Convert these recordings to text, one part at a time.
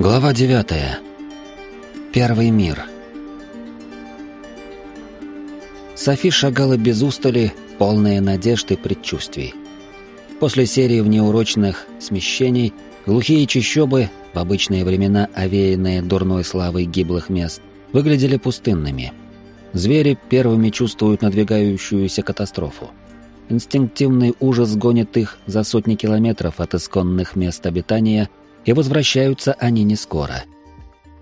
Глава 9. Первый мир. Софи шагала без устали, полная надежд и предчувствий. После серии внеурочных смещений, глухие чащобы, в обычные времена овеянные дурной славой гиблых мест, выглядели пустынными. Звери первыми чувствуют надвигающуюся катастрофу. Инстинктивный ужас гонит их за сотни километров от исконных мест обитания – и возвращаются они не скоро.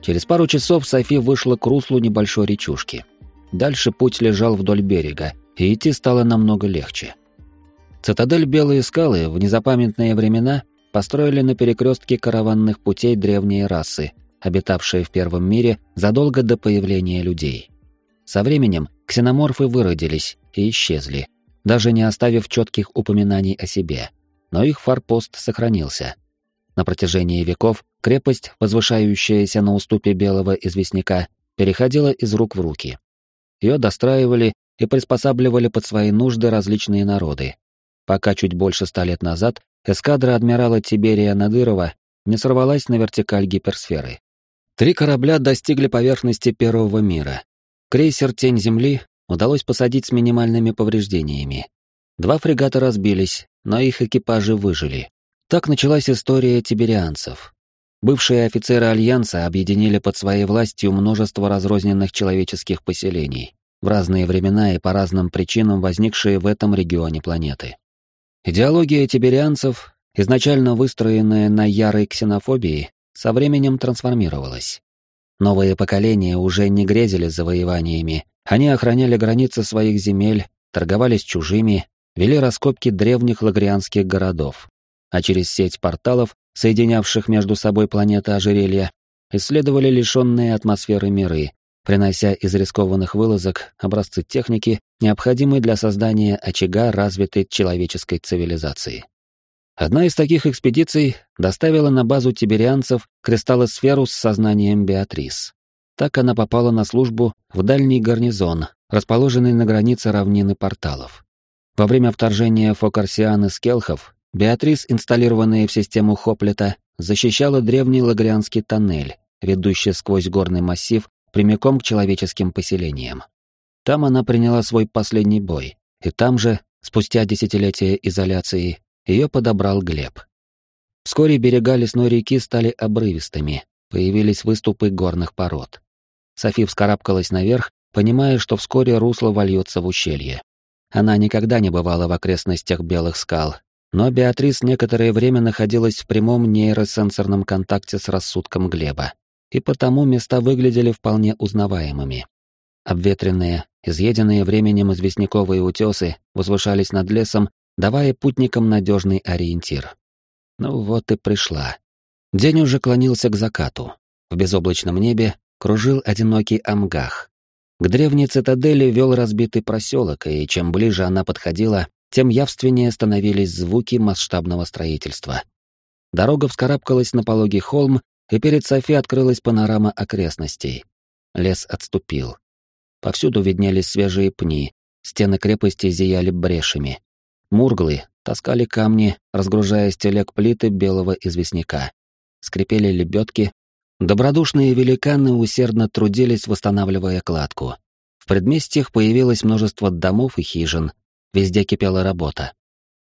Через пару часов Софи вышла к руслу небольшой речушки. Дальше путь лежал вдоль берега, и идти стало намного легче. Цитадель Белые скалы в незапамятные времена построили на перекрестке караванных путей древние расы, обитавшие в Первом мире задолго до появления людей. Со временем ксеноморфы выродились и исчезли, даже не оставив четких упоминаний о себе. Но их форпост сохранился — на протяжении веков крепость, возвышающаяся на уступе белого известняка, переходила из рук в руки. Ее достраивали и приспосабливали под свои нужды различные народы, пока чуть больше ста лет назад эскадра адмирала Тиберия Надырова не сорвалась на вертикаль гиперсферы. Три корабля достигли поверхности Первого мира. Крейсер «Тень Земли» удалось посадить с минимальными повреждениями. Два фрегата разбились, но их экипажи выжили. Так началась история тиберианцев. Бывшие офицеры Альянса объединили под своей властью множество разрозненных человеческих поселений, в разные времена и по разным причинам возникшие в этом регионе планеты. Идеология тиберианцев, изначально выстроенная на ярой ксенофобии, со временем трансформировалась. Новые поколения уже не грезили завоеваниями, они охраняли границы своих земель, торговали с чужими, вели раскопки древних лагрианских городов, а через сеть порталов, соединявших между собой планеты ожерелья, исследовали лишенные атмосферы миры, принося из рискованных вылазок образцы техники, необходимые для создания очага развитой человеческой цивилизации. Одна из таких экспедиций доставила на базу тиберианцев кристаллосферу с сознанием Беатрис. Так она попала на службу в дальний гарнизон, расположенный на границе равнины порталов. Во время вторжения Фокарсиан из Келхов Беатрис, инсталлированная в систему Хоплета, защищала древний лагрианский тоннель, ведущий сквозь горный массив прямиком к человеческим поселениям. Там она приняла свой последний бой, и там же, спустя десятилетия изоляции, ее подобрал Глеб. Вскоре берега лесной реки стали обрывистыми, появились выступы горных пород. Софи вскарабкалась наверх, понимая, что вскоре русло вольется в ущелье. Она никогда не бывала в окрестностях Белых скал но Беатрис некоторое время находилась в прямом нейросенсорном контакте с рассудком Глеба, и потому места выглядели вполне узнаваемыми. Обветренные, изъеденные временем известняковые утесы возвышались над лесом, давая путникам надежный ориентир. Ну вот и пришла. День уже клонился к закату. В безоблачном небе кружил одинокий амгах. К древней цитадели вел разбитый проселок, и чем ближе она подходила, тем явственнее становились звуки масштабного строительства. Дорога вскарабкалась на пологий холм, и перед Софи открылась панорама окрестностей. Лес отступил. Повсюду виднелись свежие пни, стены крепости зияли брешами. Мурглы таскали камни, разгружая с телег плиты белого известняка. Скрипели лебедки. Добродушные великаны усердно трудились, восстанавливая кладку. В предместьях появилось множество домов и хижин, Везде кипела работа.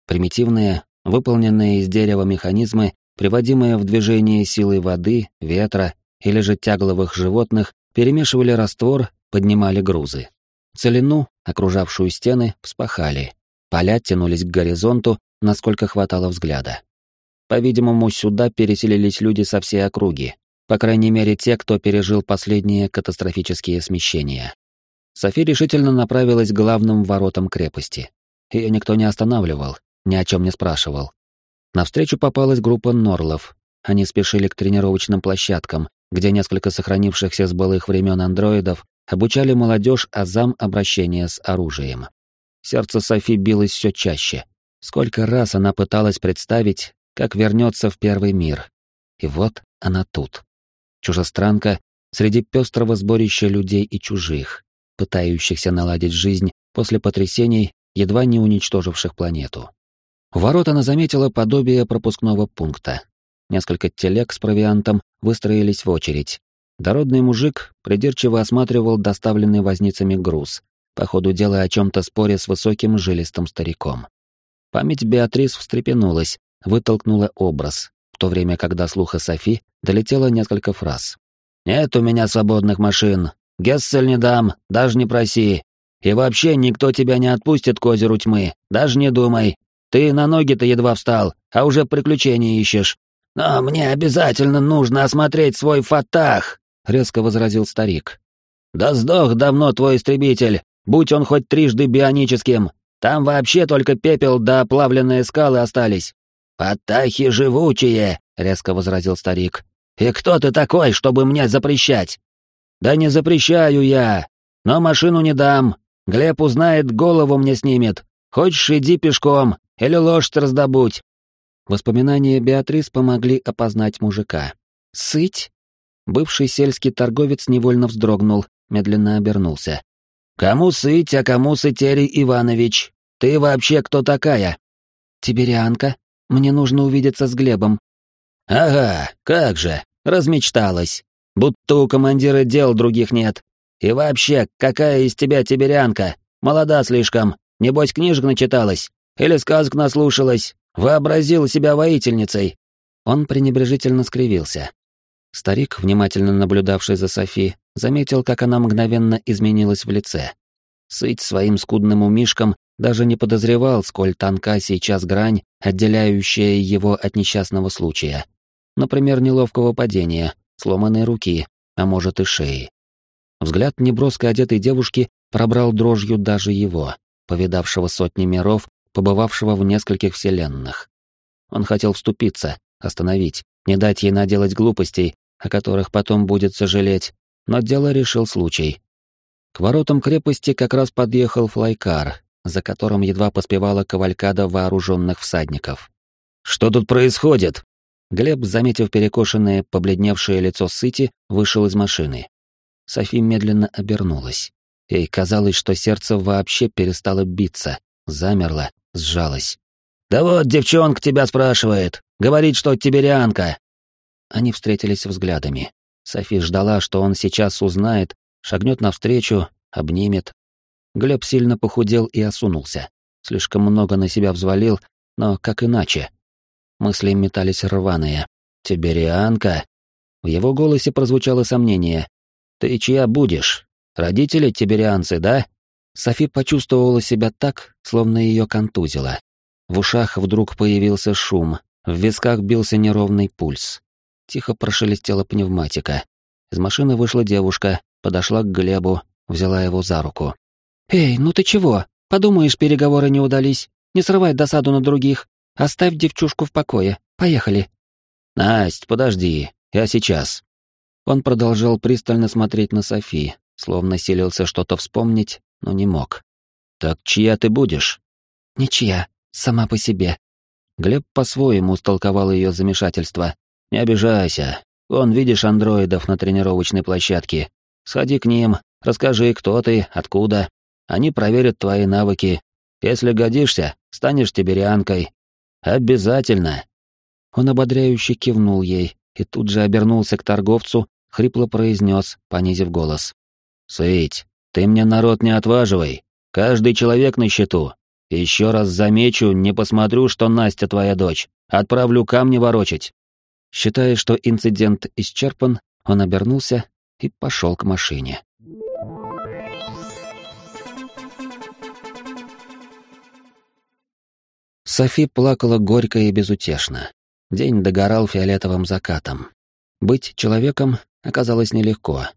Примитивные, выполненные из дерева механизмы, приводимые в движение силой воды, ветра или же тягловых животных, перемешивали раствор, поднимали грузы. Целину, окружавшую стены, вспахали. Поля тянулись к горизонту, насколько хватало взгляда. По-видимому, сюда переселились люди со всей округи, по крайней мере те, кто пережил последние катастрофические смещения. Софи решительно направилась к главным воротам крепости. Ее никто не останавливал, ни о чем не спрашивал. Навстречу попалась группа норлов. Они спешили к тренировочным площадкам, где несколько сохранившихся с былых времен андроидов обучали молодежь азам обращения с оружием. Сердце Софи билось все чаще. Сколько раз она пыталась представить, как вернется в первый мир. И вот она тут. Чужестранка среди пестрого сборища людей и чужих, пытающихся наладить жизнь после потрясений, едва не уничтоживших планету. У ворот она заметила подобие пропускного пункта. несколько телег с провиантом выстроились в очередь. Дородный мужик придирчиво осматривал доставленный возницами груз, по ходу дела о чем-то споре с высоким жилистым стариком. Память Беатрис встрепенулась, вытолкнула образ, в то время, когда слуха Софи долетело несколько фраз. «Нет у меня свободных машин. Гессель не дам, даже не проси. И вообще никто тебя не отпустит к озеру тьмы, даже не думай. Ты на ноги-то едва встал, а уже приключения ищешь. Но мне обязательно нужно осмотреть свой фатах, резко возразил старик. Да сдох давно твой истребитель, будь он хоть трижды бионическим. Там вообще только пепел да оплавленные скалы остались. Фатахи живучие, резко возразил старик. И кто ты такой, чтобы мне запрещать? Да не запрещаю я, но машину не дам. Глеб узнает, голову мне снимет. Хочешь, иди пешком, или лошадь раздобудь. Воспоминания Беатрис помогли опознать мужика. «Сыть?» Бывший сельский торговец невольно вздрогнул, медленно обернулся. «Кому сыть, а кому сытерий Иванович? Ты вообще кто такая?» «Тиберианка. Мне нужно увидеться с Глебом». «Ага, как же, размечталась. Будто у командира дел других нет. И вообще, какая из тебя тиберианка? Молода слишком. Небось, книжек начиталась. Или сказок наслушалась. Вообразила себя воительницей. Он пренебрежительно скривился. Старик, внимательно наблюдавший за Софи, заметил, как она мгновенно изменилась в лице. Сыть своим скудным умишком даже не подозревал, сколь тонка сейчас грань, отделяющая его от несчастного случая. Например, неловкого падения, сломанной руки, а может и шеи. Взгляд неброско одетой девушки пробрал дрожью даже его, повидавшего сотни миров, побывавшего в нескольких вселенных. Он хотел вступиться, остановить, не дать ей наделать глупостей, о которых потом будет сожалеть, но дело решил случай. К воротам крепости как раз подъехал флайкар, за которым едва поспевала кавалькада вооруженных всадников. «Что тут происходит?» Глеб, заметив перекошенное, побледневшее лицо Сыти, вышел из машины. Софи медленно обернулась. Ей казалось, что сердце вообще перестало биться, замерло, сжалось. «Да вот девчонка тебя спрашивает. Говорит, что тиберианка». Они встретились взглядами. Софи ждала, что он сейчас узнает, шагнет навстречу, обнимет. Глеб сильно похудел и осунулся. Слишком много на себя взвалил, но как иначе? Мысли метались рваные. «Тиберианка?» В его голосе прозвучало сомнение. «Ты чья будешь? Родители тиберианцы, да?» Софи почувствовала себя так, словно ее контузило. В ушах вдруг появился шум, в висках бился неровный пульс. Тихо прошелестела пневматика. Из машины вышла девушка, подошла к Глебу, взяла его за руку. «Эй, ну ты чего? Подумаешь, переговоры не удались. Не срывай досаду на других. Оставь девчушку в покое. Поехали». «Насть, подожди, я сейчас». Он продолжал пристально смотреть на Софи, словно силился что-то вспомнить, но не мог. «Так чья ты будешь?» «Ничья, сама по себе». Глеб по-своему истолковал ее замешательство. «Не обижайся. Вон, видишь андроидов на тренировочной площадке. Сходи к ним, расскажи, кто ты, откуда. Они проверят твои навыки. Если годишься, станешь тиберианкой. Обязательно!» Он ободряюще кивнул ей и тут же обернулся к торговцу, хрипло произнес, понизив голос. «Сыть, ты мне народ не отваживай. Каждый человек на счету. Еще раз замечу, не посмотрю, что Настя твоя дочь. Отправлю камни ворочать. Считая, что инцидент исчерпан, он обернулся и пошел к машине. Софи плакала горько и безутешно. День догорал фиолетовым закатом. Быть человеком оказалось нелегко.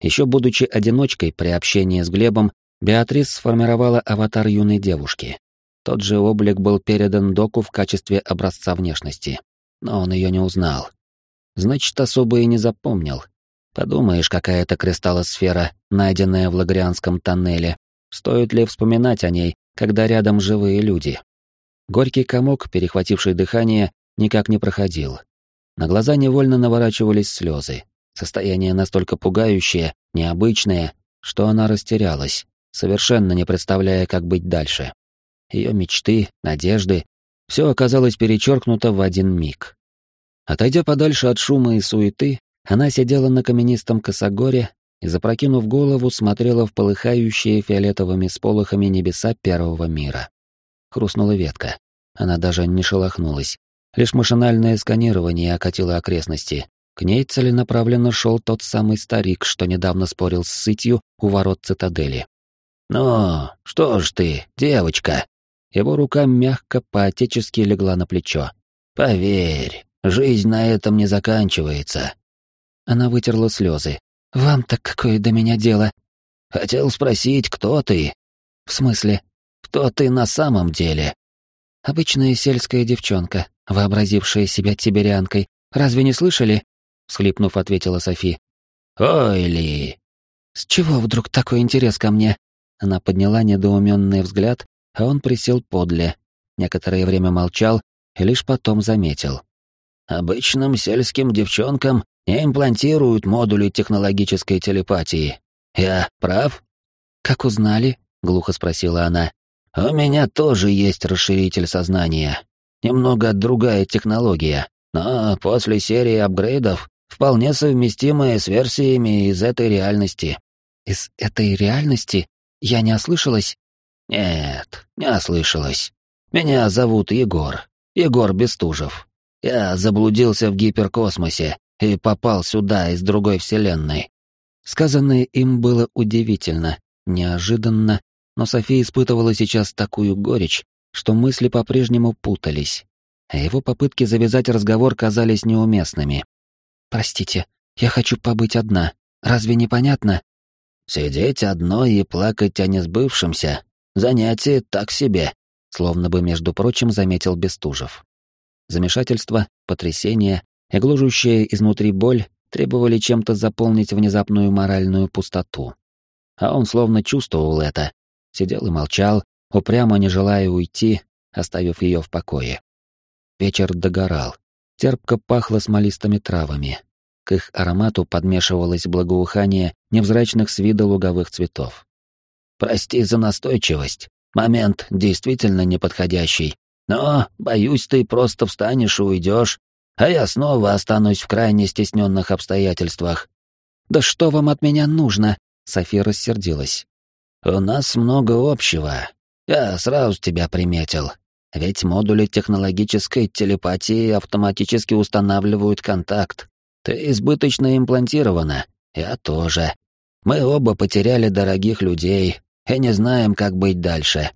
Еще будучи одиночкой при общении с Глебом, Беатрис сформировала аватар юной девушки. Тот же облик был передан Доку в качестве образца внешности. Но он ее не узнал. Значит, особо и не запомнил. Подумаешь, какая-то кристаллосфера, найденная в Лагрианском тоннеле. Стоит ли вспоминать о ней, когда рядом живые люди? Горький комок, перехвативший дыхание, никак не проходил. На глаза невольно наворачивались слезы. Состояние настолько пугающее, необычное, что она растерялась, совершенно не представляя, как быть дальше. Ее мечты, надежды — все оказалось перечеркнуто в один миг. Отойдя подальше от шума и суеты, она сидела на каменистом косогоре и, запрокинув голову, смотрела в полыхающие фиолетовыми сполохами небеса первого мира. Хрустнула ветка. Она даже не шелохнулась. Лишь машинальное сканирование окатило окрестности. К ней целенаправленно шел тот самый старик, что недавно спорил с сытью у ворот цитадели. «Ну, что ж ты, девочка?» Его рука мягко, поотечески легла на плечо. «Поверь, жизнь на этом не заканчивается». Она вытерла слезы. «Вам-то какое до меня дело?» «Хотел спросить, кто ты?» «В смысле?» «Кто ты на самом деле?» «Обычная сельская девчонка, вообразившая себя тиберянкой. Разве не слышали?» Всхлипнув, ответила Софи. «Ой, Ли!» «С чего вдруг такой интерес ко мне?» Она подняла недоуменный взгляд, а он присел подле. Некоторое время молчал и лишь потом заметил. «Обычным сельским девчонкам не имплантируют модули технологической телепатии. Я прав?» «Как узнали?» — глухо спросила она. «У меня тоже есть расширитель сознания. Немного другая технология, но после серии апгрейдов вполне совместимая с версиями из этой реальности». «Из этой реальности? Я не ослышалась?» «Нет, не ослышалась. Меня зовут Егор. Егор Бестужев. Я заблудился в гиперкосмосе и попал сюда из другой вселенной». Сказанное им было удивительно, неожиданно, но София испытывала сейчас такую горечь, что мысли по-прежнему путались, а его попытки завязать разговор казались неуместными. «Простите, я хочу побыть одна. Разве не понятно?» «Сидеть одной и плакать о несбывшемся Занятие так себе, словно бы, между прочим, заметил Бестужев. Замешательство, потрясение и гложущая изнутри боль требовали чем-то заполнить внезапную моральную пустоту. А он словно чувствовал это, сидел и молчал, упрямо не желая уйти, оставив ее в покое. Вечер догорал. Терпко пахло смолистыми травами. К их аромату подмешивалось благоухание невзрачных с вида луговых цветов. Прости за настойчивость. Момент действительно неподходящий. Но, боюсь, ты просто встанешь и уйдешь, а я снова останусь в крайне стесненных обстоятельствах. Да что вам от меня нужно? София рассердилась. У нас много общего. Я сразу тебя приметил. Ведь модули технологической телепатии автоматически устанавливают контакт. Ты избыточно имплантирована. Я тоже. Мы оба потеряли дорогих людей, и не знаем, как быть дальше».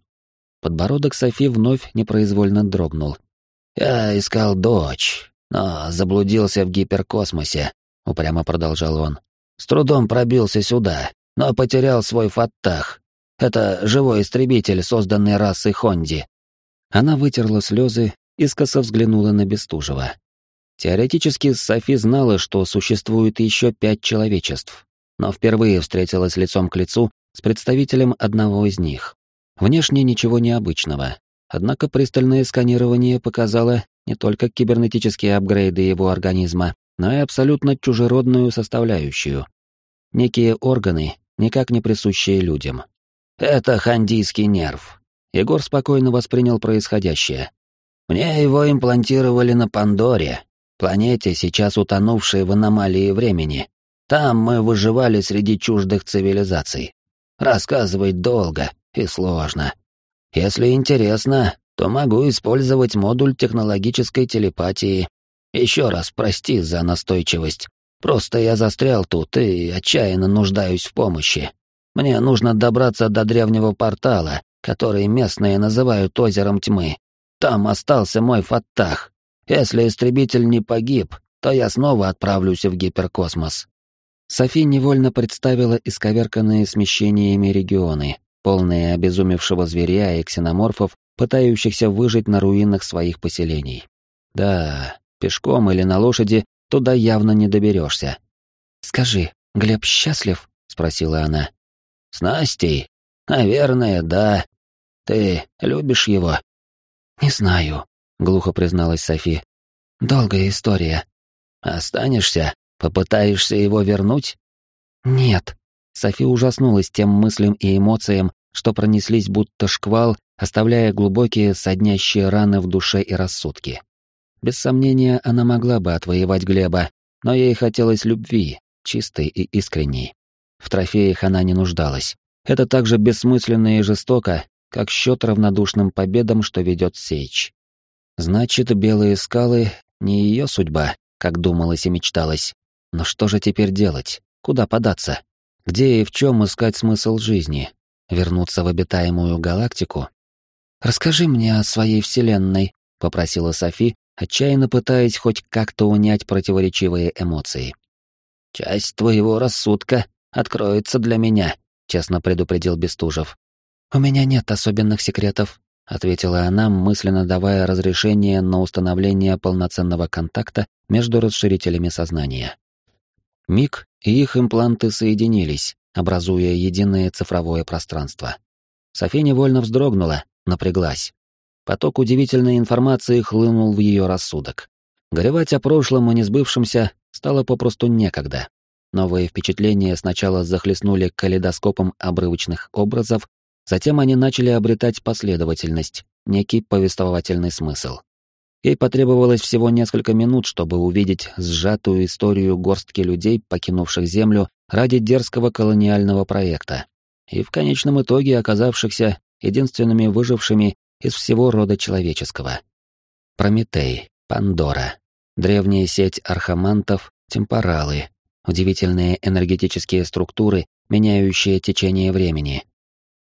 Подбородок Софи вновь непроизвольно дрогнул. «Я искал дочь, но заблудился в гиперкосмосе», — упрямо продолжал он. «С трудом пробился сюда, но потерял свой фаттах. Это живой истребитель, созданный расой Хонди». Она вытерла слезы, искоса взглянула на Бестужева. Теоретически Софи знала, что существует еще пять человечеств, но впервые встретилась лицом к лицу с представителем одного из них. Внешне ничего необычного, однако пристальное сканирование показало не только кибернетические апгрейды его организма, но и абсолютно чужеродную составляющую. Некие органы, никак не присущие людям. Это хандийский нерв. Егор спокойно воспринял происходящее. Мне его имплантировали на Пандоре, планете, сейчас утонувшей в аномалии времени. Там мы выживали среди чуждых цивилизаций. Рассказывать долго и сложно. Если интересно, то могу использовать модуль технологической телепатии. Еще раз прости за настойчивость. Просто я застрял тут и отчаянно нуждаюсь в помощи. Мне нужно добраться до древнего портала, который местные называют озером тьмы. Там остался мой фаттах. Если истребитель не погиб, то я снова отправлюсь в гиперкосмос. Софи невольно представила исковерканные смещениями регионы, полные обезумевшего зверя и ксеноморфов, пытающихся выжить на руинах своих поселений. Да, пешком или на лошади туда явно не доберешься. «Скажи, Глеб счастлив?» — спросила она. «С Настей? Наверное, да. Ты любишь его?» «Не знаю», — глухо призналась Софи. «Долгая история». «Останешься?» Попытаешься его вернуть? Нет. Софи ужаснулась тем мыслям и эмоциям, что пронеслись будто шквал, оставляя глубокие соднящие раны в душе и рассудке. Без сомнения, она могла бы отвоевать Глеба, но ей хотелось любви, чистой и искренней. В трофеях она не нуждалась. Это так же бессмысленно и жестоко, как счет равнодушным победам, что ведет Сейч. Значит, белые скалы — не ее судьба, как думалось и мечталось. Но что же теперь делать? Куда податься? Где и в чем искать смысл жизни? Вернуться в обитаемую галактику? «Расскажи мне о своей вселенной», — попросила Софи, отчаянно пытаясь хоть как-то унять противоречивые эмоции. «Часть твоего рассудка откроется для меня», — честно предупредил Бестужев. «У меня нет особенных секретов», — ответила она, мысленно давая разрешение на установление полноценного контакта между расширителями сознания. Миг, и их импланты соединились, образуя единое цифровое пространство. София невольно вздрогнула, напряглась. Поток удивительной информации хлынул в ее рассудок. Горевать о прошлом и несбывшемся стало попросту некогда. Новые впечатления сначала захлестнули калейдоскопом обрывочных образов, затем они начали обретать последовательность, некий повествовательный смысл. Ей потребовалось всего несколько минут, чтобы увидеть сжатую историю горстки людей, покинувших Землю ради дерзкого колониального проекта, и в конечном итоге оказавшихся единственными выжившими из всего рода человеческого. Прометей, Пандора, древняя сеть архамантов, темпоралы, удивительные энергетические структуры, меняющие течение времени.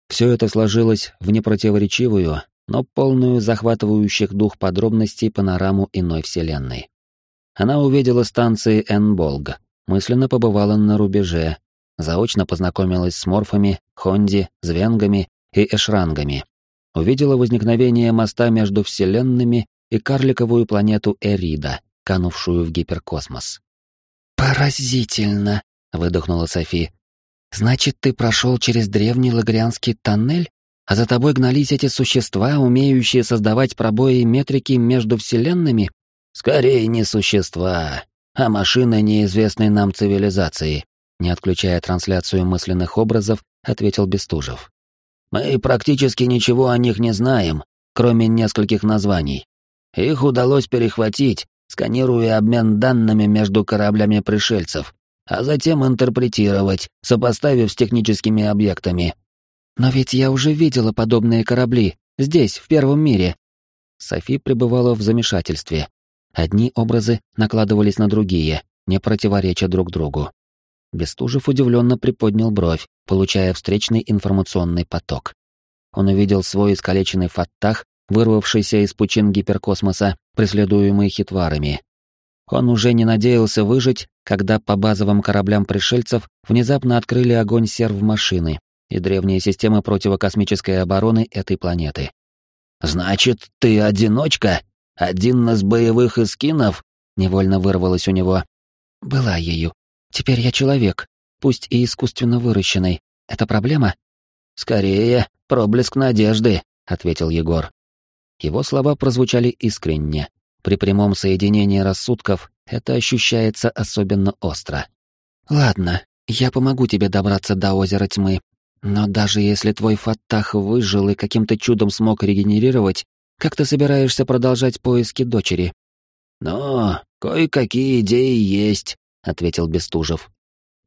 Все это сложилось в непротиворечивую, но полную захватывающих дух подробностей панораму иной вселенной. Она увидела станции Энболг, мысленно побывала на рубеже, заочно познакомилась с морфами, хонди, звенгами и эшрангами. Увидела возникновение моста между вселенными и карликовую планету Эрида, канувшую в гиперкосмос. «Поразительно!» — выдохнула Софи. «Значит, ты прошел через древний лагрианский тоннель, а за тобой гнались эти существа, умеющие создавать пробои метрики между вселенными?» «Скорее не существа, а машины неизвестной нам цивилизации», не отключая трансляцию мысленных образов, ответил Бестужев. Мы практически ничего о них не знаем, кроме нескольких названий. Их удалось перехватить, сканируя обмен данными между кораблями пришельцев, а затем интерпретировать, сопоставив с техническими объектами. Но ведь я уже видела подобные корабли, здесь, в Первом мире. Софи пребывала в замешательстве. Одни образы накладывались на другие, не противореча друг другу. Бестужев удивленно приподнял бровь, получая встречный информационный поток. Он увидел свой искалеченный фаттах, вырвавшийся из пучин гиперкосмоса, преследуемый хитварами. Он уже не надеялся выжить, когда по базовым кораблям пришельцев внезапно открыли огонь серв-машины и древние системы противокосмической обороны этой планеты. «Значит, ты одиночка? Один из боевых эскинов?» — невольно вырвалось у него. «Была ею. Теперь я человек, пусть и искусственно выращенный. Это проблема? Скорее, проблеск надежды, ответил Егор. Его слова прозвучали искренне. При прямом соединении рассудков это ощущается особенно остро. Ладно, я помогу тебе добраться до озера тьмы. Но даже если твой Фаттах выжил и каким-то чудом смог регенерировать, как ты собираешься продолжать поиски дочери? Ну, кое-какие идеи есть, ответил Бестужев.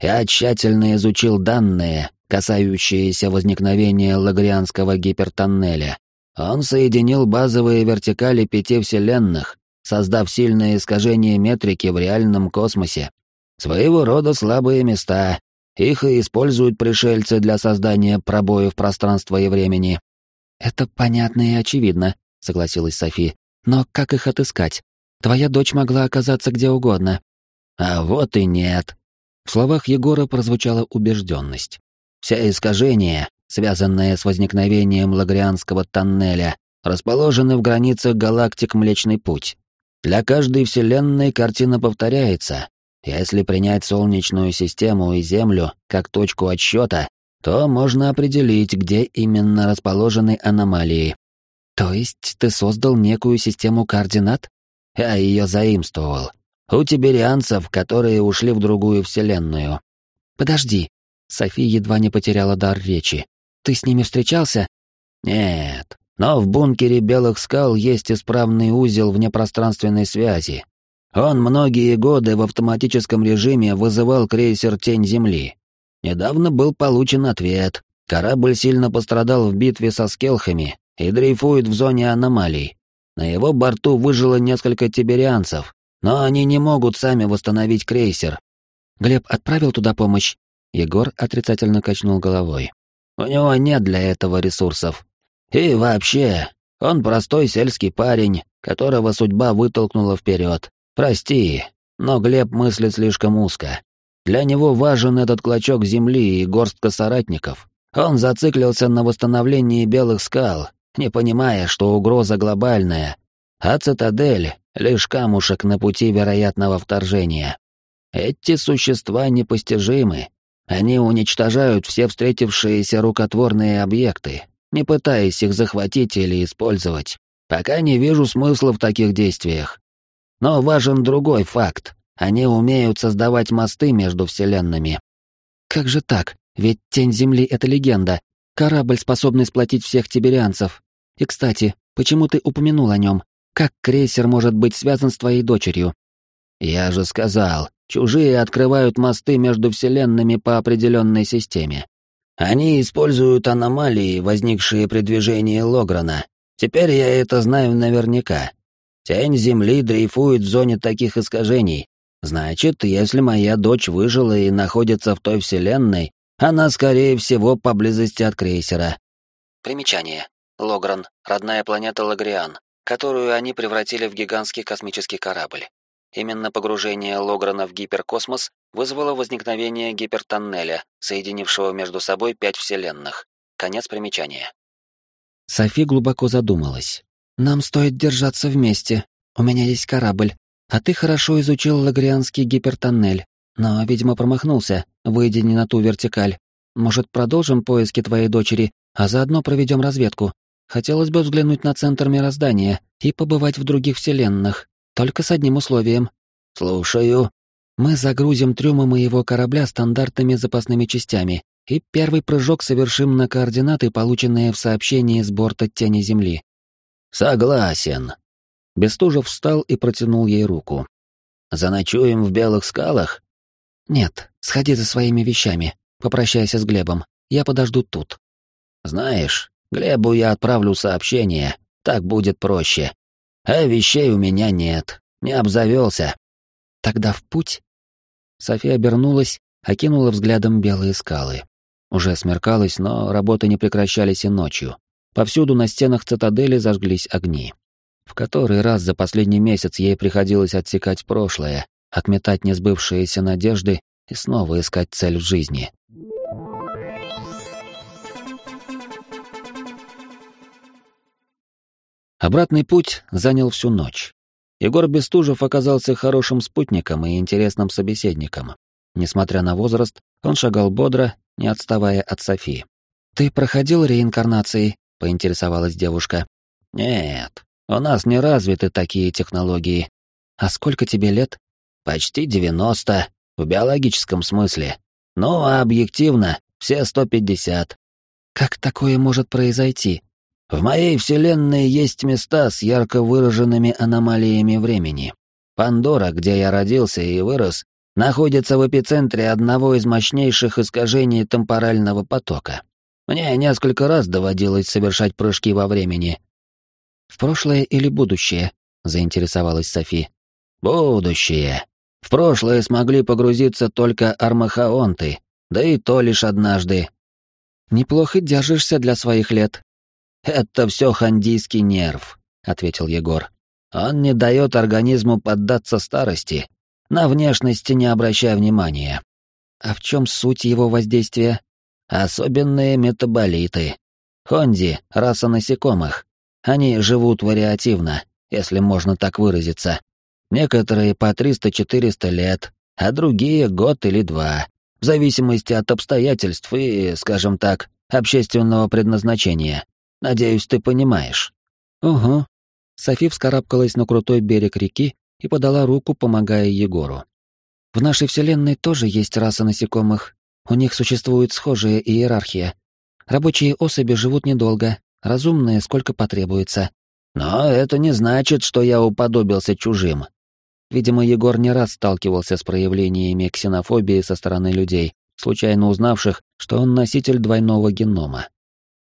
Я тщательно изучил данные, касающиеся возникновения Лагрианского гипертоннеля. Он соединил базовые вертикали пяти вселенных, создав сильное искажение метрики в реальном космосе. Своего рода слабые места. Их и используют пришельцы для создания пробоев пространства и времени. Это понятно и очевидно, согласилась Софи. Но как их отыскать? Твоя дочь могла оказаться где угодно. А вот и нет. В словах Егора прозвучала убежденность. Вся искажения, связанные с возникновением Лагрианского тоннеля, расположены в границах галактик Млечный Путь. Для каждой вселенной картина повторяется. Если принять Солнечную систему и Землю как точку отсчета, то можно определить, где именно расположены аномалии. То есть ты создал некую систему координат? Я ее заимствовал у тиберианцев, которые ушли в другую вселенную. Подожди. Софи едва не потеряла дар речи. Ты с ними встречался? Нет. Но в бункере Белых Скал есть исправный узел внепространственной связи. Он многие годы в автоматическом режиме вызывал крейсер «Тень Земли». Недавно был получен ответ. Корабль сильно пострадал в битве со скелхами и дрейфует в зоне аномалий. На его борту выжило несколько тиберианцев, но они не могут сами восстановить крейсер. Глеб отправил туда помощь. Егор отрицательно качнул головой. У него нет для этого ресурсов. И вообще, он простой сельский парень, которого судьба вытолкнула вперед. Прости, но Глеб мыслит слишком узко. Для него важен этот клочок земли и горстка соратников. Он зациклился на восстановлении белых скал, не понимая, что угроза глобальная, а цитадель — лишь камушек на пути вероятного вторжения. Эти существа непостижимы, они уничтожают все встретившиеся рукотворные объекты, не пытаясь их захватить или использовать. Пока не вижу смысла в таких действиях. Но важен другой факт. Они умеют создавать мосты между вселенными. Как же так? Ведь Тень Земли — это легенда. Корабль, способный сплотить всех тиберианцев. И, кстати, почему ты упомянул о нем? Как крейсер может быть связан с твоей дочерью? Я же сказал, Чужие открывают мосты между вселенными по определенной системе. Они используют аномалии, возникшие при движении Лограна. Теперь я это знаю наверняка. Тень Земли дрейфует в зоне таких искажений. Значит, если моя дочь выжила и находится в той вселенной, она, скорее всего, поблизости от крейсера. Примечание. Логран — родная планета Лагриан, которую они превратили в гигантский космический корабль. Именно погружение Лограна в гиперкосмос вызвало возникновение гипертоннеля, соединившего между собой пять вселенных. Конец примечания. Софи глубоко задумалась. «Нам стоит держаться вместе. У меня есть корабль. А ты хорошо изучил лагрианский гипертоннель, но, видимо, промахнулся, выйдя не на ту вертикаль. Может, продолжим поиски твоей дочери, а заодно проведем разведку? Хотелось бы взглянуть на центр мироздания и побывать в других вселенных. Только с одним условием. Слушаю. Мы загрузим трюмы моего корабля стандартными запасными частями, и первый прыжок совершим на координаты, полученные в сообщении с борта Тени Земли. Согласен. Бестужев встал и протянул ей руку. Заночуем в белых скалах? Нет, сходи за своими вещами, попрощайся с Глебом. Я подожду тут. Знаешь, Глебу я отправлю сообщение, так будет проще. А вещей у меня нет, не обзавелся. Тогда в путь. София обернулась, окинула взглядом белые скалы. Уже смеркалось, но работы не прекращались и ночью. Повсюду на стенах цитадели зажглись огни. В который раз за последний месяц ей приходилось отсекать прошлое, отметать несбывшиеся надежды и снова искать цель в жизни. Обратный путь занял всю ночь. Егор Бестужев оказался хорошим спутником и интересным собеседником. Несмотря на возраст, он шагал бодро, не отставая от Софи. «Ты проходил реинкарнации?» — поинтересовалась девушка. «Нет, у нас не развиты такие технологии. А сколько тебе лет?» «Почти девяносто, в биологическом смысле. Ну, а объективно, все сто пятьдесят». «Как такое может произойти?» В моей вселенной есть места с ярко выраженными аномалиями времени. Пандора, где я родился и вырос, находится в эпицентре одного из мощнейших искажений темпорального потока. Мне несколько раз доводилось совершать прыжки во времени. «В прошлое или будущее?» — заинтересовалась Софи. «Будущее. В прошлое смогли погрузиться только армахаонты, да и то лишь однажды». «Неплохо держишься для своих лет», «Это все хандийский нерв», — ответил Егор. «Он не дает организму поддаться старости. На внешности не обращая внимания». «А в чем суть его воздействия?» «Особенные метаболиты. Хонди — раса насекомых. Они живут вариативно, если можно так выразиться. Некоторые по 300-400 лет, а другие — год или два, в зависимости от обстоятельств и, скажем так, общественного предназначения. Надеюсь, ты понимаешь». «Угу». Софи вскарабкалась на крутой берег реки и подала руку, помогая Егору. «В нашей вселенной тоже есть раса насекомых. У них существует схожая иерархия. Рабочие особи живут недолго, разумные сколько потребуется. Но это не значит, что я уподобился чужим. Видимо, Егор не раз сталкивался с проявлениями ксенофобии со стороны людей, случайно узнавших, что он носитель двойного генома.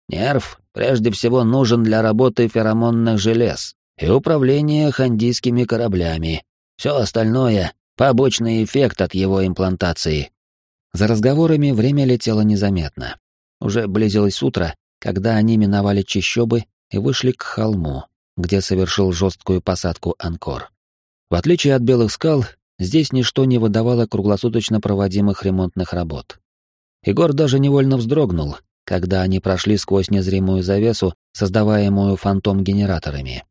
Нерв прежде всего нужен для работы феромонных желез и управления хандийскими кораблями. Все остальное — побочный эффект от его имплантации. За разговорами время летело незаметно. Уже близилось утро, когда они миновали чащобы и вышли к холму, где совершил жесткую посадку Анкор. В отличие от белых скал, здесь ничто не выдавало круглосуточно проводимых ремонтных работ. Егор даже невольно вздрогнул, когда они прошли сквозь незримую завесу, создаваемую фантом-генераторами.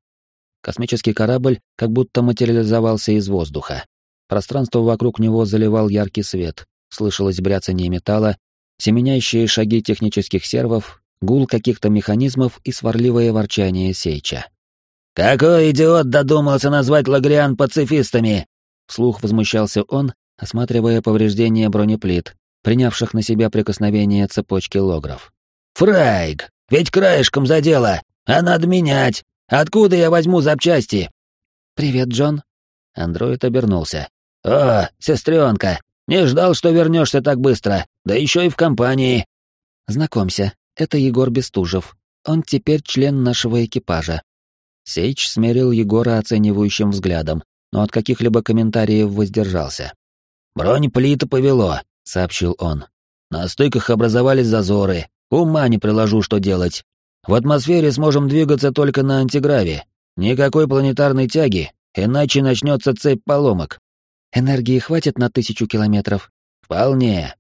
Космический корабль как будто материализовался из воздуха. Пространство вокруг него заливал яркий свет, слышалось бряцание металла, семенящие шаги технических сервов, гул каких-то механизмов и сварливое ворчание Сейча. «Какой идиот додумался назвать лагриан пацифистами?» Вслух возмущался он, осматривая повреждения бронеплит, принявших на себя прикосновение цепочки логров. «Фрайк, ведь краешком задело, а надо менять. Откуда я возьму запчасти?» «Привет, Джон». Андроид обернулся. «О, сестренка, не ждал, что вернешься так быстро, да еще и в компании». «Знакомься, это Егор Бестужев. Он теперь член нашего экипажа». Сейч смерил Егора оценивающим взглядом, но от каких-либо комментариев воздержался. «Бронеплита повело. — сообщил он. «На стыках образовались зазоры. Ума не приложу, что делать. В атмосфере сможем двигаться только на антиграве. Никакой планетарной тяги, иначе начнется цепь поломок». «Энергии хватит на тысячу километров?» «Вполне».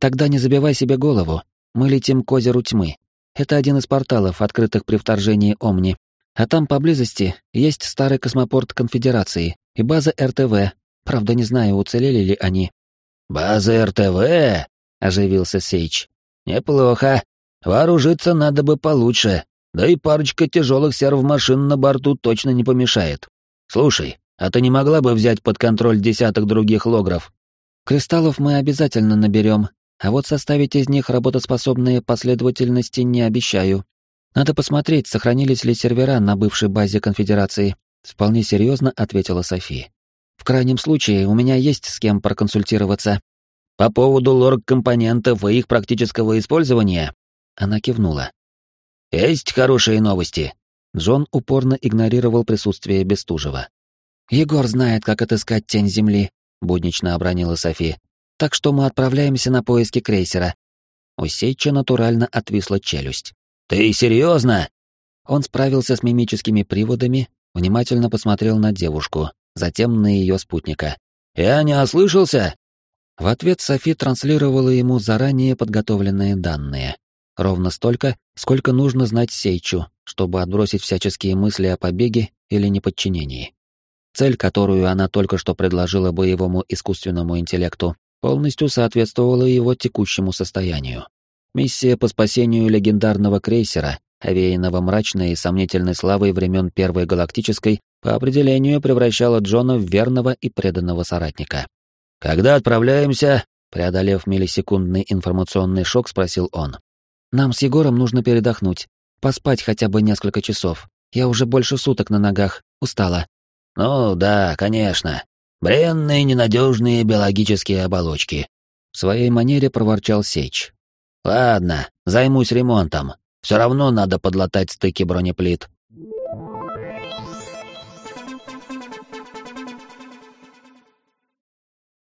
«Тогда не забивай себе голову. Мы летим к озеру тьмы. Это один из порталов, открытых при вторжении Омни. А там поблизости есть старый космопорт Конфедерации и база РТВ. Правда, не знаю, уцелели ли они. «База РТВ?» — оживился Сейч. «Неплохо. Вооружиться надо бы получше. Да и парочка тяжелых сервомашин на борту точно не помешает. Слушай, а ты не могла бы взять под контроль десяток других логров?» «Кристаллов мы обязательно наберем, а вот составить из них работоспособные последовательности не обещаю. Надо посмотреть, сохранились ли сервера на бывшей базе конфедерации», — вполне серьезно ответила София. В крайнем случае, у меня есть с кем проконсультироваться. По поводу лорг-компонентов и их практического использования? Она кивнула. Есть хорошие новости. Джон упорно игнорировал присутствие Бестужева. Егор знает, как отыскать тень Земли, буднично обронила Софи. Так что мы отправляемся на поиски крейсера. У Сейча натурально отвисла челюсть. Ты серьезно? Он справился с мимическими приводами, внимательно посмотрел на девушку, затем на ее спутника. «Я не ослышался?» В ответ Софи транслировала ему заранее подготовленные данные. Ровно столько, сколько нужно знать Сейчу, чтобы отбросить всяческие мысли о побеге или неподчинении. Цель, которую она только что предложила боевому искусственному интеллекту, полностью соответствовала его текущему состоянию. Миссия по спасению легендарного крейсера, овеянного мрачной и сомнительной славой времен Первой Галактической, по определению превращала Джона в верного и преданного соратника. «Когда отправляемся?» Преодолев миллисекундный информационный шок, спросил он. «Нам с Егором нужно передохнуть, поспать хотя бы несколько часов. Я уже больше суток на ногах, устала». «Ну да, конечно. Бренные, ненадежные биологические оболочки», — в своей манере проворчал Сеч. «Ладно, займусь ремонтом. Все равно надо подлатать стыки бронеплит.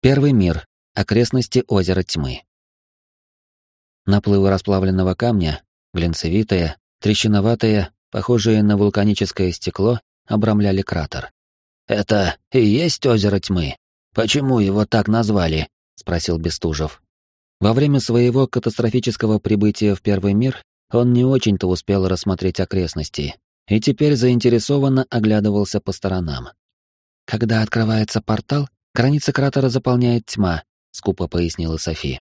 Первый мир. Окрестности озера тьмы. Наплывы расплавленного камня, глинцевитые, трещиноватые, похожие на вулканическое стекло, обрамляли кратер. «Это и есть озеро тьмы? Почему его так назвали?» — спросил Бестужев. Во время своего катастрофического прибытия в Первый мир он не очень-то успел рассмотреть окрестности и теперь заинтересованно оглядывался по сторонам. Когда открывается портал, Граница кратера заполняет тьма, скупо пояснила Софи.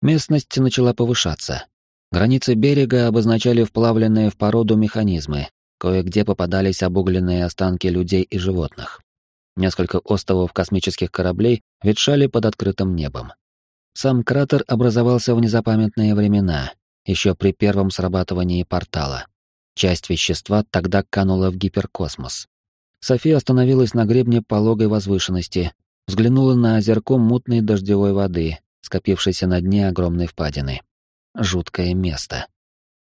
Местность начала повышаться. Границы берега обозначали вплавленные в породу механизмы, кое-где попадались обугленные останки людей и животных. Несколько островов космических кораблей ветшали под открытым небом. Сам кратер образовался в незапамятные времена, еще при первом срабатывании портала. Часть вещества тогда канула в гиперкосмос. София остановилась на гребне пологой возвышенности, взглянула на озерко мутной дождевой воды, скопившейся на дне огромной впадины. Жуткое место.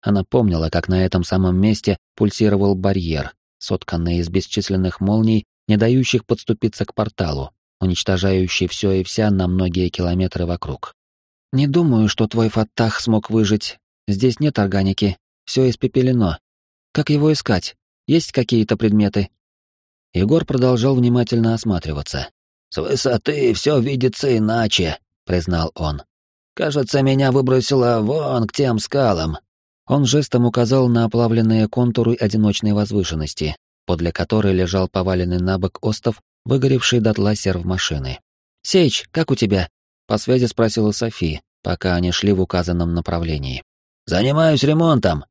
Она помнила, как на этом самом месте пульсировал барьер, сотканный из бесчисленных молний, не дающих подступиться к порталу, уничтожающий все и вся на многие километры вокруг. «Не думаю, что твой Фаттах смог выжить. Здесь нет органики, все испепелено. Как его искать? Есть какие-то предметы?» Егор продолжал внимательно осматриваться. «С высоты все видится иначе», — признал он. «Кажется, меня выбросило вон к тем скалам». Он жестом указал на оплавленные контуры одиночной возвышенности, подле которой лежал поваленный на бок остов, выгоревший дотла серв машины. «Сейч, как у тебя?» — по связи спросила Софи, пока они шли в указанном направлении. «Занимаюсь ремонтом»,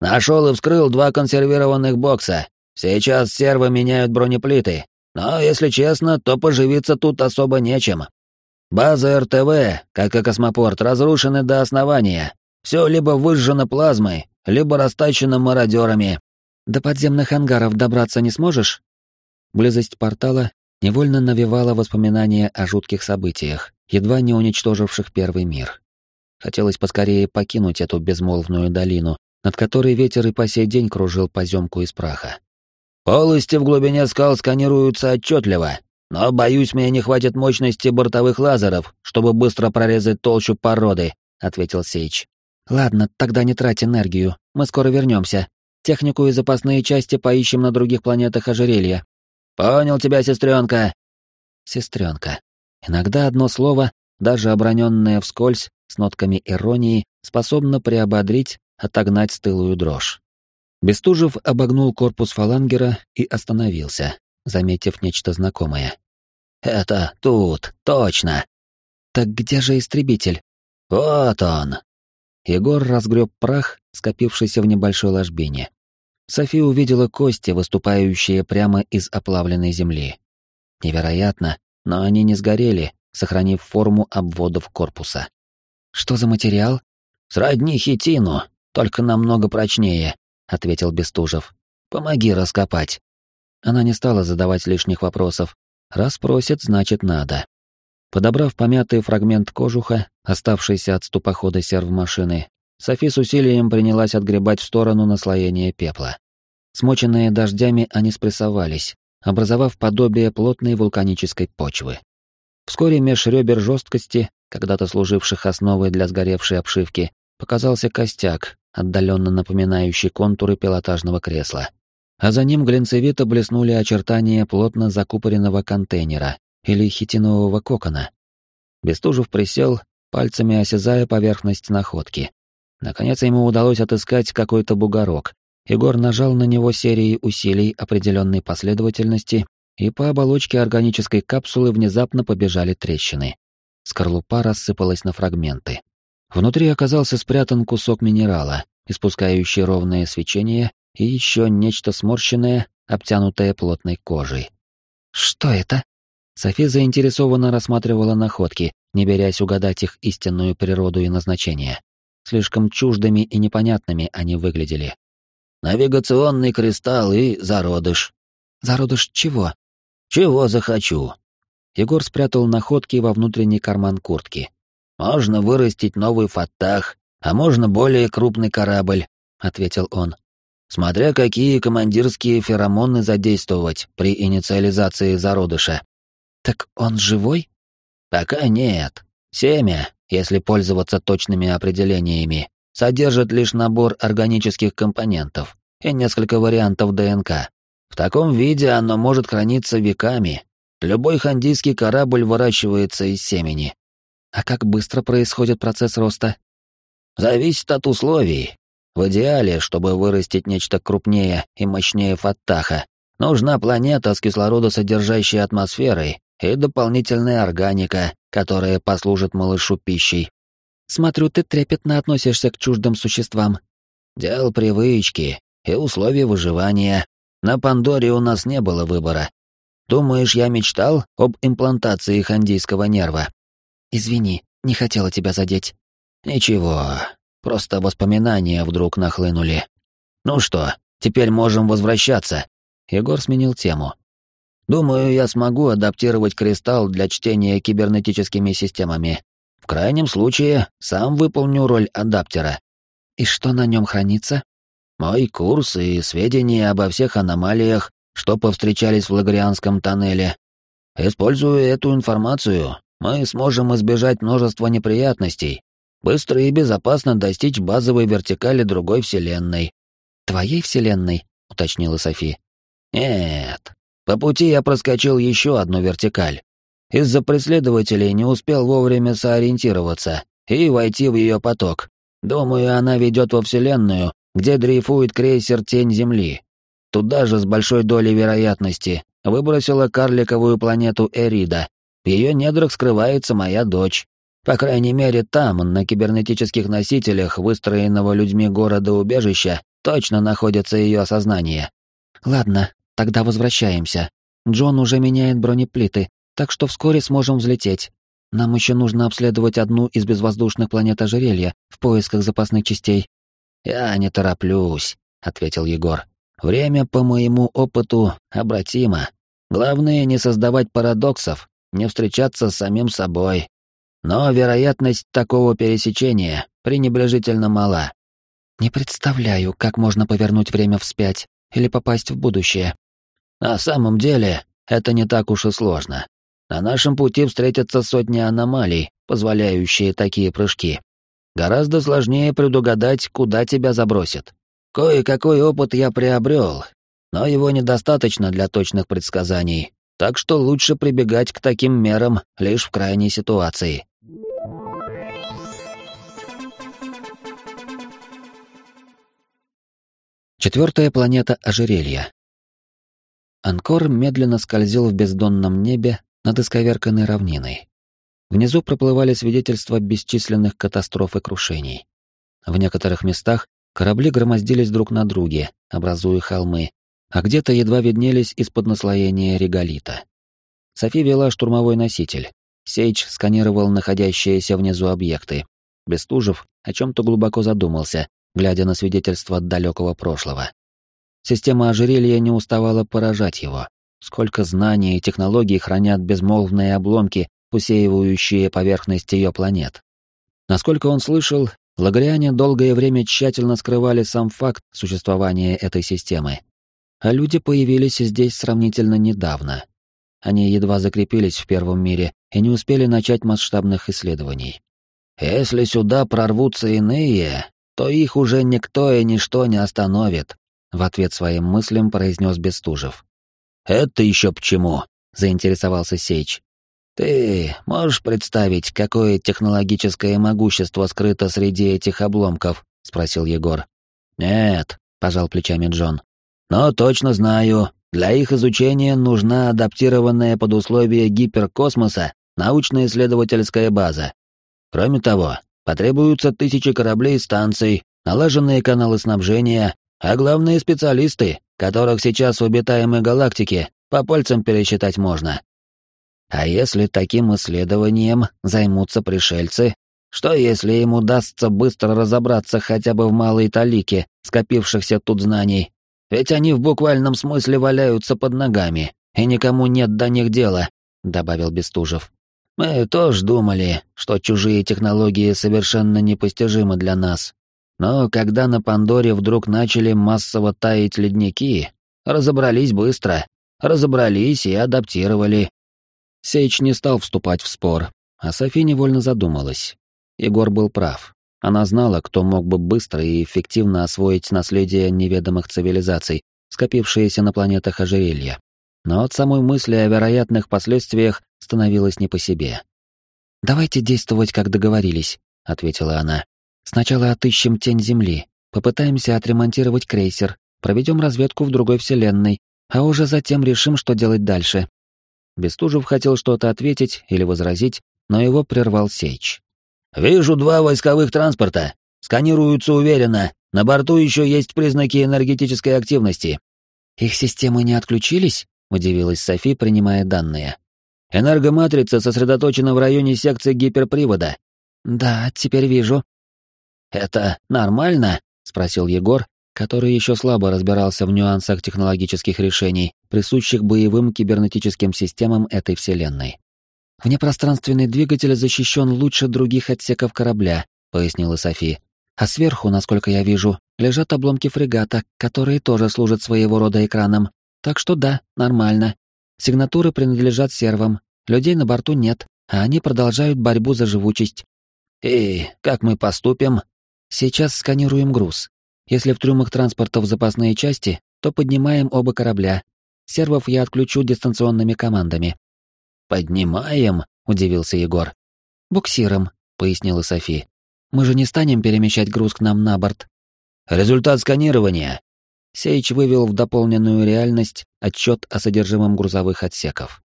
Нашел и вскрыл два консервированных бокса. Сейчас сервы меняют бронеплиты. Но, если честно, то поживиться тут особо нечем. База РТВ, как и космопорт, разрушены до основания. Все либо выжжено плазмой, либо растачено мародерами. До подземных ангаров добраться не сможешь? Близость портала невольно навевала воспоминания о жутких событиях, едва не уничтоживших первый мир. Хотелось поскорее покинуть эту безмолвную долину, над которой ветер и по сей день кружил поземку из праха. «Полости в глубине скал сканируются отчетливо, но, боюсь, мне не хватит мощности бортовых лазеров, чтобы быстро прорезать толщу породы», — ответил Сейч. «Ладно, тогда не трать энергию, мы скоро вернемся. Технику и запасные части поищем на других планетах ожерелья». «Понял тебя, сестренка». Сестренка. Иногда одно слово, даже оброненное вскользь, с нотками иронии, способно приободрить отогнать стылую дрожь. Бестужев обогнул корпус фалангера и остановился, заметив нечто знакомое. «Это тут, точно!» «Так где же истребитель?» «Вот он!» Егор разгреб прах, скопившийся в небольшой ложбине. София увидела кости, выступающие прямо из оплавленной земли. Невероятно, но они не сгорели, сохранив форму обводов корпуса. «Что за материал?» «Сродни хитину, только намного прочнее», — ответил Бестужев. «Помоги раскопать». Она не стала задавать лишних вопросов. Раз просит, значит надо. Подобрав помятый фрагмент кожуха, оставшийся от ступохода серв-машины, Софи с усилием принялась отгребать в сторону наслоения пепла. Смоченные дождями они спрессовались, образовав подобие плотной вулканической почвы. Вскоре меж ребер жесткости, когда-то служивших основой для сгоревшей обшивки, показался костяк, отдаленно напоминающий контуры пилотажного кресла. А за ним глинцевито блеснули очертания плотно закупоренного контейнера или хитинового кокона. Бестужев присел, пальцами осязая поверхность находки. Наконец ему удалось отыскать какой-то бугорок. Егор нажал на него серией усилий определенной последовательности, и по оболочке органической капсулы внезапно побежали трещины. Скорлупа рассыпалась на фрагменты. Внутри оказался спрятан кусок минерала, испускающий ровное свечение, и еще нечто сморщенное, обтянутое плотной кожей. «Что это?» Софи заинтересованно рассматривала находки, не берясь угадать их истинную природу и назначение. Слишком чуждыми и непонятными они выглядели. «Навигационный кристалл и зародыш». «Зародыш чего?» «Чего захочу». Егор спрятал находки во внутренний карман куртки. Можно вырастить новый фаттах, а можно более крупный корабль, ответил он. Смотря какие командирские феромоны задействовать при инициализации зародыша. Так он живой? Пока нет. Семя, если пользоваться точными определениями, содержит лишь набор органических компонентов и несколько вариантов ДНК. В таком виде оно может храниться веками. Любой хандийский корабль выращивается из семени, а как быстро происходит процесс роста? Зависит от условий. В идеале, чтобы вырастить нечто крупнее и мощнее Фаттаха, нужна планета с кислородосодержащей атмосферой и дополнительная органика, которая послужит малышу пищей. Смотрю, ты трепетно относишься к чуждым существам. Дело привычки и условия выживания. На Пандоре у нас не было выбора. Думаешь, я мечтал об имплантации хандийского нерва? Извини, не хотела тебя задеть. Ничего, просто воспоминания вдруг нахлынули. Ну что, теперь можем возвращаться. Егор сменил тему. Думаю, я смогу адаптировать кристалл для чтения кибернетическими системами. В крайнем случае, сам выполню роль адаптера. И что на нем хранится? Мой курс и сведения обо всех аномалиях, что повстречались в Лагрианском тоннеле. Используя эту информацию, мы сможем избежать множества неприятностей, быстро и безопасно достичь базовой вертикали другой вселенной. Твоей вселенной, уточнила Софи. Нет. По пути я проскочил еще одну вертикаль. Из-за преследователей не успел вовремя сориентироваться и войти в ее поток. Думаю, она ведет во вселенную, где дрейфует крейсер Тень Земли. Туда же с большой долей вероятности выбросила карликовую планету Эрида. В ее недрах скрывается моя дочь. По крайней мере, там, на кибернетических носителях выстроенного людьми города-убежища, точно находится ее сознание. Ладно, тогда возвращаемся. Джон уже меняет бронеплиты, так что вскоре сможем взлететь. Нам еще нужно обследовать одну из безвоздушных планет ожерелья в поисках запасных частей. Я не тороплюсь, ответил Егор. Время, по моему опыту, обратимо. Главное не создавать парадоксов, не встречаться с самим собой. Но вероятность такого пересечения пренебрежительно мала. Не представляю, как можно повернуть время вспять или попасть в будущее. На самом деле, это не так уж и сложно. На нашем пути встретятся сотни аномалий, позволяющие такие прыжки. Гораздо сложнее предугадать, куда тебя забросит. Кое-какой опыт я приобрел, но его недостаточно для точных предсказаний, так что лучше прибегать к таким мерам лишь в крайней ситуации. Четвертая планета ожерелья. Анкор медленно скользил в бездонном небе над исковерканной равниной. Внизу проплывали свидетельства бесчисленных катастроф и крушений. В некоторых местах корабли громоздились друг на друге, образуя холмы, а где-то едва виднелись из-под наслоения реголита. Софи вела штурмовой носитель. Сейдж сканировал находящиеся внизу объекты. Бестужев о чем-то глубоко задумался, глядя на свидетельства далекого прошлого. Система ожерелья не уставала поражать его. Сколько знаний и технологий хранят безмолвные обломки, усеивающие поверхность ее планет. Насколько он слышал, лагриане долгое время тщательно скрывали сам факт существования этой системы. А люди появились здесь сравнительно недавно. Они едва закрепились в первом мире и не успели начать масштабных исследований. «Если сюда прорвутся иные, то их уже никто и ничто не остановит», — в ответ своим мыслям произнес Бестужев. «Это еще почему?» — заинтересовался Сейч. «Ты можешь представить, какое технологическое могущество скрыто среди этих обломков?» — спросил Егор. «Нет», — пожал плечами Джон. «Но точно знаю, для их изучения нужна адаптированная под условия гиперкосмоса научно-исследовательская база. Кроме того, потребуются тысячи кораблей и станций, налаженные каналы снабжения, а главные специалисты, которых сейчас в обитаемой галактике по пальцам пересчитать можно. А если таким исследованием займутся пришельцы, что если им удастся быстро разобраться хотя бы в малой талике скопившихся тут знаний? Ведь они в буквальном смысле валяются под ногами, и никому нет до них дела, — добавил Бестужев. Мы тоже думали, что чужие технологии совершенно непостижимы для нас, но когда на Пандоре вдруг начали массово таять ледники, разобрались быстро, разобрались и адаптировали. Сейч не стал вступать в спор, а Софи невольно задумалась. Егор был прав. Она знала, кто мог бы быстро и эффективно освоить наследие неведомых цивилизаций, скопившиеся на планетах ожерелья. Но от самой мысли о вероятных последствиях становилось не по себе. «Давайте действовать, как договорились», — ответила она. Сначала отыщем тень Земли, попытаемся отремонтировать крейсер, проведем разведку в другой вселенной, а уже затем решим, что делать дальше». Бестужев хотел что-то ответить или возразить, но его прервал Сейч. «Вижу два войсковых транспорта. Сканируются уверенно. На борту еще есть признаки энергетической активности». «Их системы не отключились?» — удивилась Софи, принимая данные. «Энергоматрица сосредоточена в районе секции гиперпривода». «Да, теперь вижу. «Это нормально?» — спросил Егор, который еще слабо разбирался в нюансах технологических решений, присущих боевым кибернетическим системам этой вселенной. «Внепространственный двигатель защищен лучше других отсеков корабля», — пояснила Софи. «А сверху, насколько я вижу, лежат обломки фрегата, которые тоже служат своего рода экраном. Так что да, нормально. Сигнатуры принадлежат сервам, людей на борту нет, а они продолжают борьбу за живучесть. И как мы поступим? Сейчас сканируем груз. Если в трюмах транспортов запасные части, то поднимаем оба корабля. Сервов я отключу дистанционными командами. Поднимаем? удивился Егор. Буксиром, пояснила Софи. Мы же не станем перемещать груз к нам на борт. Результат сканирования. Сейч вывел в дополненную реальность отчет о содержимом грузовых отсеков.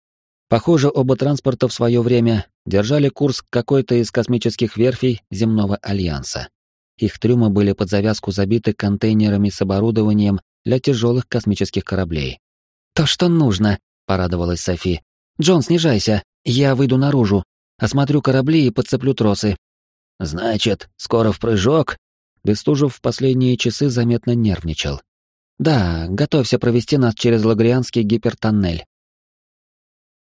Похоже, оба транспорта в свое время держали курс к какой-то из космических верфей земного альянса. Их трюмы были под завязку забиты контейнерами с оборудованием для тяжелых космических кораблей. «То, что нужно», — порадовалась Софи. «Джон, снижайся, я выйду наружу, осмотрю корабли и подцеплю тросы». «Значит, скоро в прыжок?» Бестужев в последние часы заметно нервничал. «Да, готовься провести нас через Лагрианский гипертоннель.